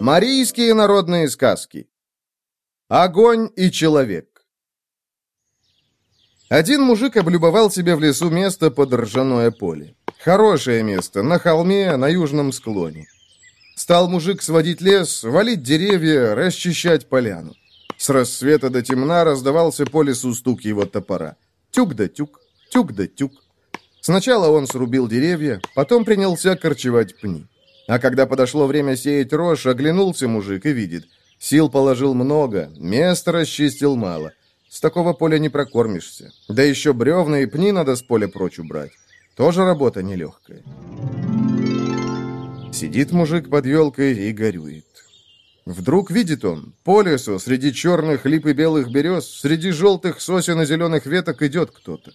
Марийские народные сказки Огонь и человек Один мужик облюбовал себе в лесу место под ржаное поле. Хорошее место, на холме, на южном склоне. Стал мужик сводить лес, валить деревья, расчищать поляну. С рассвета до темна раздавался по лесу стук его топора. Тюк да тюк, тюк да тюк. Сначала он срубил деревья, потом принялся корчевать пни. А когда подошло время сеять рожь, оглянулся мужик и видит. Сил положил много, места расчистил мало. С такого поля не прокормишься. Да еще бревна и пни надо с поля прочь убрать. Тоже работа нелегкая. Сидит мужик под елкой и горюет. Вдруг видит он, по лесу, среди черных лип и белых берез, среди желтых сосен и зеленых веток идет кто-то.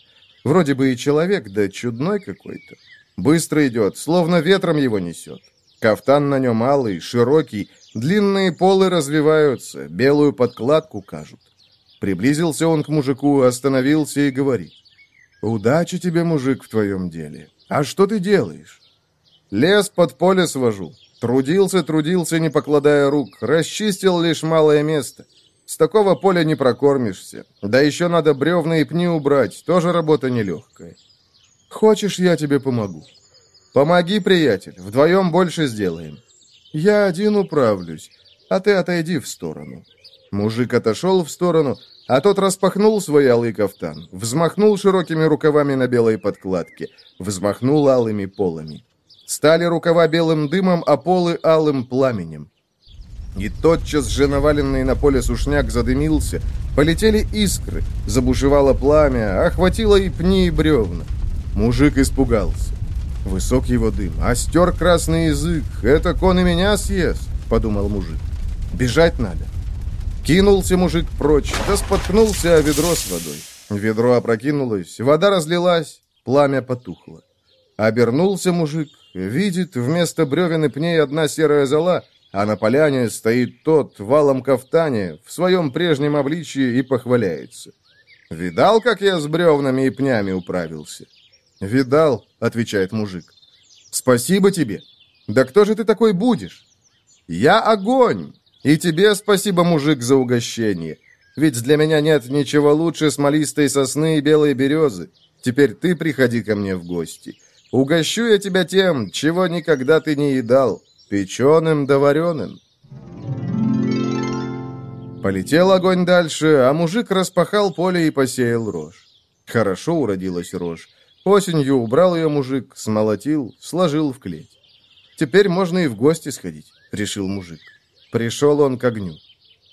Вроде бы и человек, да чудной какой-то. Быстро идет, словно ветром его несет. Кафтан на нем алый, широкий, длинные полы развиваются, белую подкладку кажут. Приблизился он к мужику, остановился и говорит. «Удачи тебе, мужик, в твоем деле. А что ты делаешь?» «Лес под поле свожу. Трудился, трудился, не покладая рук. Расчистил лишь малое место. С такого поля не прокормишься. Да еще надо бревна и пни убрать. Тоже работа нелегкая. Хочешь, я тебе помогу? Помоги, приятель. Вдвоем больше сделаем. Я один управлюсь, а ты отойди в сторону. Мужик отошел в сторону, а тот распахнул свой алый кафтан, взмахнул широкими рукавами на белой подкладке, взмахнул алыми полами. Стали рукава белым дымом, а полы алым пламенем. И тотчас же наваленный на поле сушняк задымился, полетели искры, забушевало пламя, охватило и пни, и бревна. Мужик испугался. Высок его дым, остер красный язык, это кон и меня съест, подумал мужик. Бежать надо. Кинулся мужик прочь, да споткнулся о ведро с водой. Ведро опрокинулось, вода разлилась, пламя потухло. Обернулся мужик, видит вместо бревен и пней одна серая зола — а на поляне стоит тот валом кафтане в своем прежнем обличии и похваляется. «Видал, как я с бревнами и пнями управился?» «Видал», — отвечает мужик. «Спасибо тебе. Да кто же ты такой будешь?» «Я огонь, и тебе спасибо, мужик, за угощение. Ведь для меня нет ничего лучше смолистой сосны и белой березы. Теперь ты приходи ко мне в гости. Угощу я тебя тем, чего никогда ты не едал. Печеным да вареным. Полетел огонь дальше, а мужик распахал поле и посеял рожь. Хорошо уродилась рожь. Осенью убрал ее мужик, смолотил, сложил в клеть. Теперь можно и в гости сходить, решил мужик. Пришел он к огню.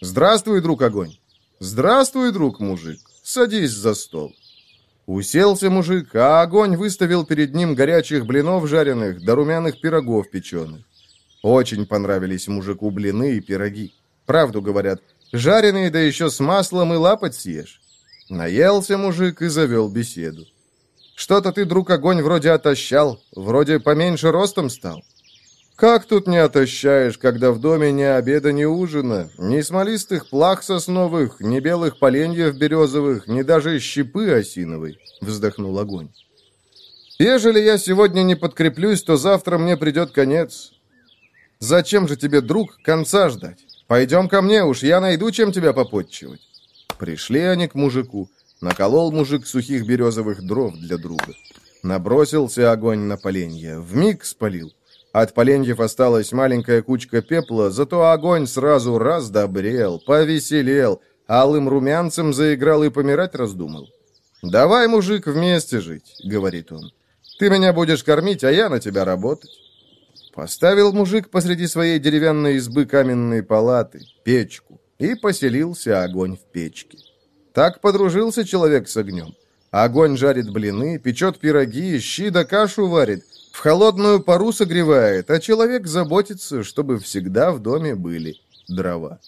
«Здравствуй, друг огонь!» «Здравствуй, друг мужик! Садись за стол!» Уселся мужик, а огонь выставил перед ним горячих блинов жареных да румяных пирогов печеных. Очень понравились мужику блины и пироги. Правду говорят, жареные, да еще с маслом и лапоть съешь. Наелся мужик и завел беседу. Что-то ты, друг, огонь вроде отощал, вроде поменьше ростом стал. Как тут не отощаешь, когда в доме ни обеда, ни ужина, ни смолистых плах сосновых, ни белых поленьев березовых, ни даже щепы осиновой, вздохнул огонь. Ежели я сегодня не подкреплюсь, то завтра мне придет конец. Зачем же тебе, друг, конца ждать? Пойдем ко мне, уж я найду, чем тебя попотчевать». Пришли они к мужику. Наколол мужик сухих березовых дров для друга. Набросился огонь на поленья, вмиг спалил. От поленьев осталась маленькая кучка пепла, зато огонь сразу раздобрел, повеселел, алым румянцем заиграл и помирать раздумал. «Давай, мужик, вместе жить», — говорит он. «Ты меня будешь кормить, а я на тебя работать». Поставил мужик посреди своей деревянной избы каменные палаты, печку, и поселился огонь в печке. Так подружился человек с огнем. Огонь жарит блины, печет пироги, щи да кашу варит, в холодную пару согревает, а человек заботится, чтобы всегда в доме были дрова.